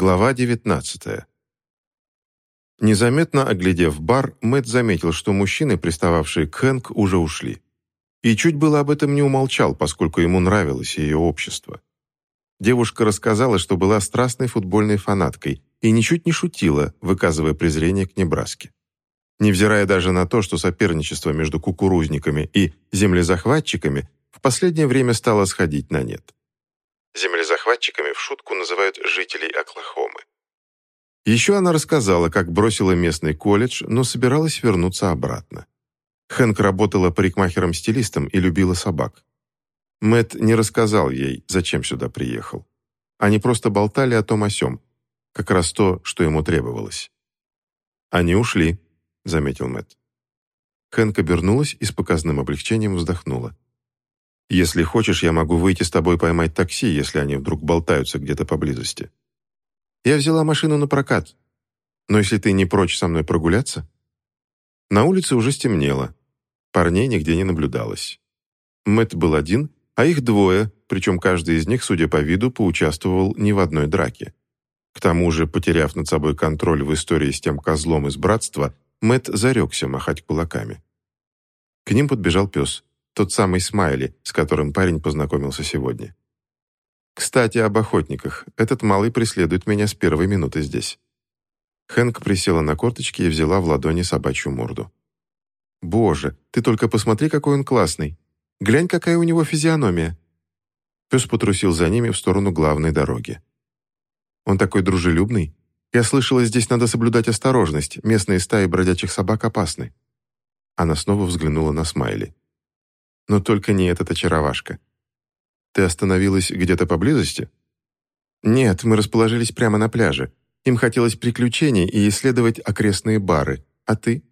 Глава 19. Незаметно оглядев бар, Мэтт заметил, что мужчины, пристававшие к Хэнк, уже ушли. И чуть было об этом не умолчал, поскольку ему нравилось ее общество. Девушка рассказала, что была страстной футбольной фанаткой и ничуть не шутила, выказывая презрение к Небраске. Невзирая даже на то, что соперничество между кукурузниками и землезахватчиками в последнее время стало сходить на нет. Землезахватчиками в шутку называют жителей Оклахомы. Еще она рассказала, как бросила местный колледж, но собиралась вернуться обратно. Хэнк работала парикмахером-стилистом и любила собак. Мэт не рассказал ей, зачем сюда приехал. Они просто болтали о том о сём, как раз то, что ему требовалось. «Они ушли», — заметил Мэт. Хэнк обернулась и с показным облегчением вздохнула. Если хочешь, я могу выйти с тобой поймать такси, если они вдруг болтаются где-то поблизости. Я взяла машину на прокат. Но если ты не прочь со мной прогуляться? На улице уже стемнело. Парней нигде не наблюдалось. Мэтт был один, а их двое, причем каждый из них, судя по виду, поучаствовал не в одной драке. К тому же, потеряв над собой контроль в истории с тем козлом из братства, Мэтт зарекся махать кулаками. К ним подбежал пес. Тот самый Смайли, с которым парень познакомился сегодня. Кстати, об охотниках. Этот малый преследует меня с первой минуты здесь. Хэнк присела на корточки и взяла в ладони собачью морду. «Боже, ты только посмотри, какой он классный! Глянь, какая у него физиономия!» Пес потрусил за ними в сторону главной дороги. «Он такой дружелюбный. Я слышала, здесь надо соблюдать осторожность, местные стаи бродячих собак опасны». Она снова взглянула на Смайли. Но только не этот очаровашка. Ты остановилась где-то поблизости? Нет, мы расположились прямо на пляже. Им хотелось приключений и исследовать окрестные бары. А ты?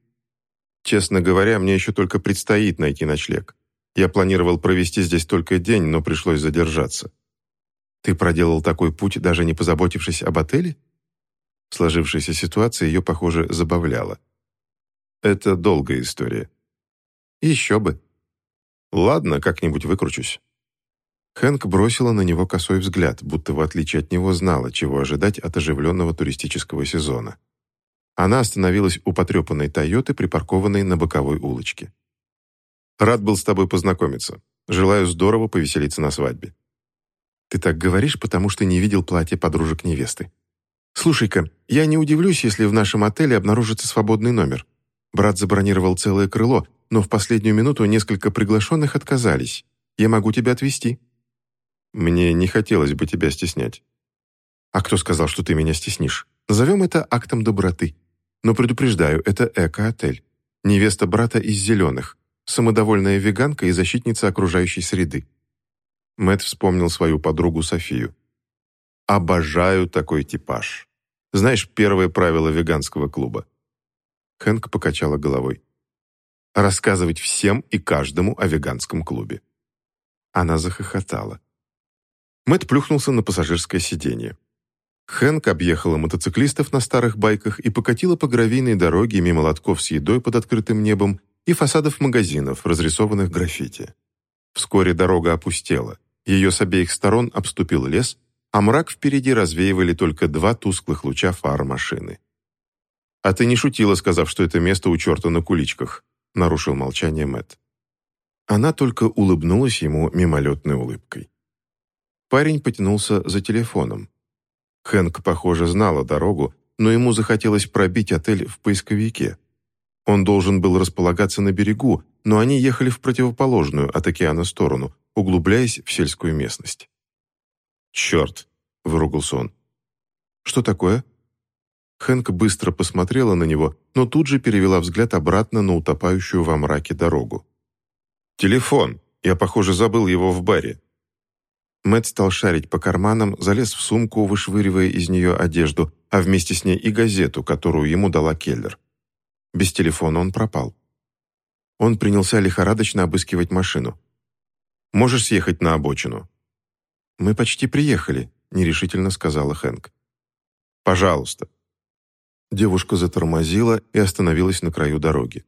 Честно говоря, мне еще только предстоит найти ночлег. Я планировал провести здесь только день, но пришлось задержаться. Ты проделал такой путь, даже не позаботившись об отеле? Сложившаяся ситуация ее, похоже, забавляла. Это долгая история. Еще бы. Ладно, как-нибудь выкручусь». Хэнк бросила на него косой взгляд, будто в отличие от него знала, чего ожидать от оживленного туристического сезона. Она остановилась у потрепанной «Тойоты», припаркованной на боковой улочке. «Рад был с тобой познакомиться. Желаю здорово повеселиться на свадьбе». «Ты так говоришь, потому что не видел платье подружек невесты. Слушай-ка, я не удивлюсь, если в нашем отеле обнаружится свободный номер. Брат забронировал целое крыло, но в последнюю минуту несколько приглашенных отказались. Я могу тебя отвезти». «Мне не хотелось бы тебя стеснять». «А кто сказал, что ты меня стеснишь? Назовем это актом доброты. Но предупреждаю, это эко-отель. Невеста брата из зеленых, самодовольная веганка и защитница окружающей среды». Мэт вспомнил свою подругу Софию. «Обожаю такой типаж. Знаешь, первое правило веганского клуба?» Хэнк покачала головой рассказывать всем и каждому о веганском клубе. Она захохотала. Мэт плюхнулся на пассажирское сиденье. Хэнк объехала мотоциклистов на старых байках и покатила по гравийной дороге мимо лотков с едой под открытым небом и фасадов магазинов, разрисованных граффити. Вскоре дорога опустела. Ее с обеих сторон обступил лес, а мрак впереди развеивали только два тусклых луча фар машины. «А ты не шутила, сказав, что это место у черта на куличках», нарушил молчание Мэт. Она только улыбнулась ему мимолетной улыбкой. Парень потянулся за телефоном. Хэнк, похоже, знала дорогу, но ему захотелось пробить отель в поисковике. Он должен был располагаться на берегу, но они ехали в противоположную от океана сторону, углубляясь в сельскую местность. «Черт!» — выругался он. «Что такое?» Хэнк быстро посмотрела на него, но тут же перевела взгляд обратно на утопающую во мраке дорогу. «Телефон. Я, похоже, забыл его в баре». Мэтт стал шарить по карманам, залез в сумку, вышвыривая из нее одежду, а вместе с ней и газету, которую ему дала Келлер. Без телефона он пропал. Он принялся лихорадочно обыскивать машину. «Можешь съехать на обочину?» «Мы почти приехали», — нерешительно сказала Хэнк. «Пожалуйста», Девушка затормозила и остановилась на краю дороги.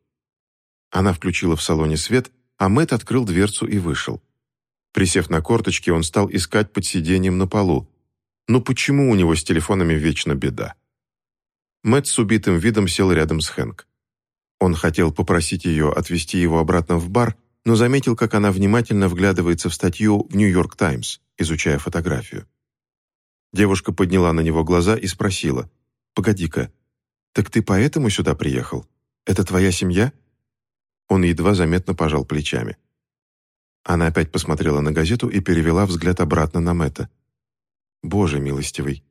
Она включила в салоне свет, а Мэтт открыл дверцу и вышел. Присев на корточки, он стал искать под сиденьем на полу, Но почему у него с телефонами вечно беда? Мэтт с убитым видом сел рядом с Хэнк. Он хотел попросить ее отвезти его обратно в бар, но заметил, как она внимательно вглядывается в статью в «Нью-Йорк Таймс», изучая фотографию. Девушка подняла на него глаза и спросила, «Погоди-ка, так ты поэтому сюда приехал? Это твоя семья?» Он едва заметно пожал плечами. Она опять посмотрела на газету и перевела взгляд обратно на Мэтта. «Боже милостивый!»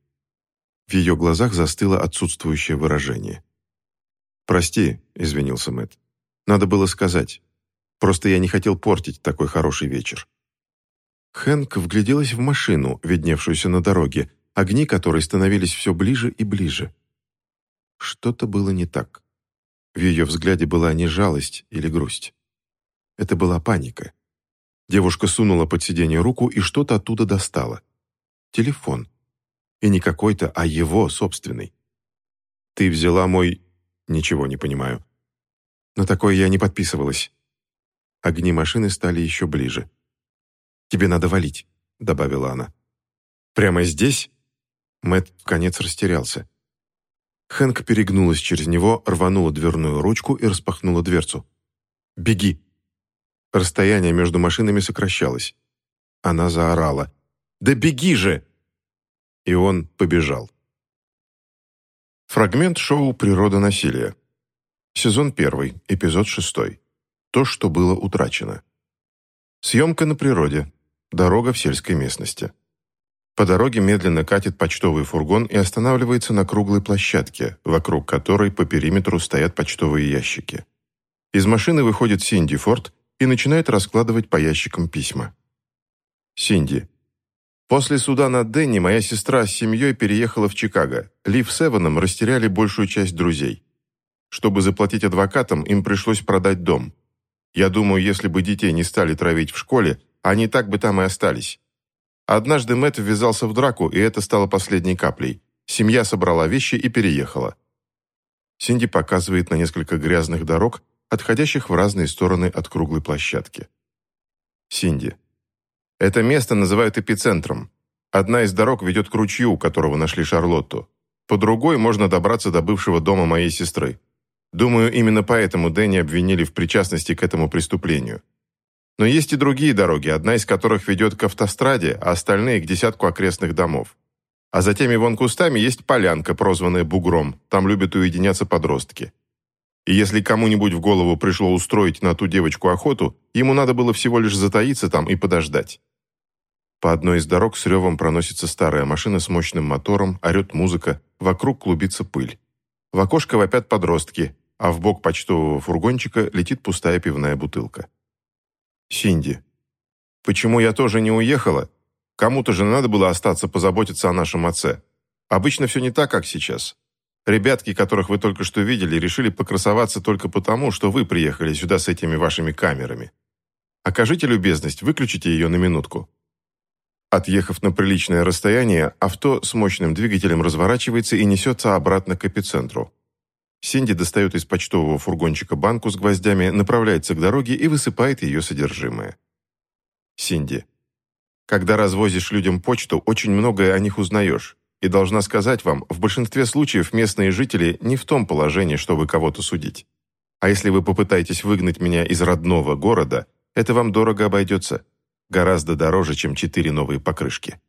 В ее глазах застыло отсутствующее выражение. «Прости», — извинился Мэтт. «Надо было сказать. Просто я не хотел портить такой хороший вечер». Хэнк вгляделась в машину, видневшуюся на дороге, огни которой становились все ближе и ближе. Что-то было не так. В ее взгляде была не жалость или грусть. Это была паника. Девушка сунула под сиденье руку и что-то оттуда достала. Телефон. И не какой-то, а его собственный. «Ты взяла мой...» «Ничего не понимаю». На такое я не подписывалась. Огни машины стали еще ближе. «Тебе надо валить», — добавила она. «Прямо здесь?» Мэтт в конец растерялся. Хэнк перегнулась через него, рванула дверную ручку и распахнула дверцу. «Беги!» Расстояние между машинами сокращалось. Она заорала. «Да беги же!» И он побежал. Фрагмент шоу «Природа насилия». Сезон 1, эпизод 6. То, что было утрачено. Съемка на природе. Дорога в сельской местности. По дороге медленно катит почтовый фургон и останавливается на круглой площадке, вокруг которой по периметру стоят почтовые ящики. Из машины выходит Синди Форд и начинает раскладывать по ящикам письма. Синди. После суда над Дэнни моя сестра с семьей переехала в Чикаго. Лив с Эваном растеряли большую часть друзей. Чтобы заплатить адвокатам, им пришлось продать дом. Я думаю, если бы детей не стали травить в школе, они так бы там и остались. Однажды Мэтт ввязался в драку, и это стало последней каплей. Семья собрала вещи и переехала. Синди показывает на несколько грязных дорог, отходящих в разные стороны от круглой площадки. Синди. Это место называют эпицентром. Одна из дорог ведет к ручью, которого нашли Шарлотту. По другой можно добраться до бывшего дома моей сестры. Думаю, именно поэтому Дэнни обвинили в причастности к этому преступлению. Но есть и другие дороги, одна из которых ведет к автостраде, а остальные – к десятку окрестных домов. А за теми вон кустами есть полянка, прозванная Бугром. Там любят уединяться подростки. И если кому-нибудь в голову пришло устроить на ту девочку охоту, ему надо было всего лишь затаиться там и подождать. По одной из дорог с ревом проносится старая машина с мощным мотором, орет музыка, вокруг клубится пыль. В окошко вопят подростки, а в бок почтового фургончика летит пустая пивная бутылка. Синди. «Почему я тоже не уехала? Кому-то же надо было остаться позаботиться о нашем отце. Обычно все не так, как сейчас. Ребятки, которых вы только что видели, решили покрасоваться только потому, что вы приехали сюда с этими вашими камерами. Окажите любезность, выключите ее на минутку». Отъехав на приличное расстояние, авто с мощным двигателем разворачивается и несется обратно к эпицентру. Синди достает из почтового фургончика банку с гвоздями, направляется к дороге и высыпает ее содержимое. Синди. Когда развозишь людям почту, очень многое о них узнаешь. И должна сказать вам, в большинстве случаев местные жители не в том положении, чтобы кого-то судить. А если вы попытаетесь выгнать меня из родного города, это вам дорого обойдется. Гораздо дороже, чем четыре новые покрышки.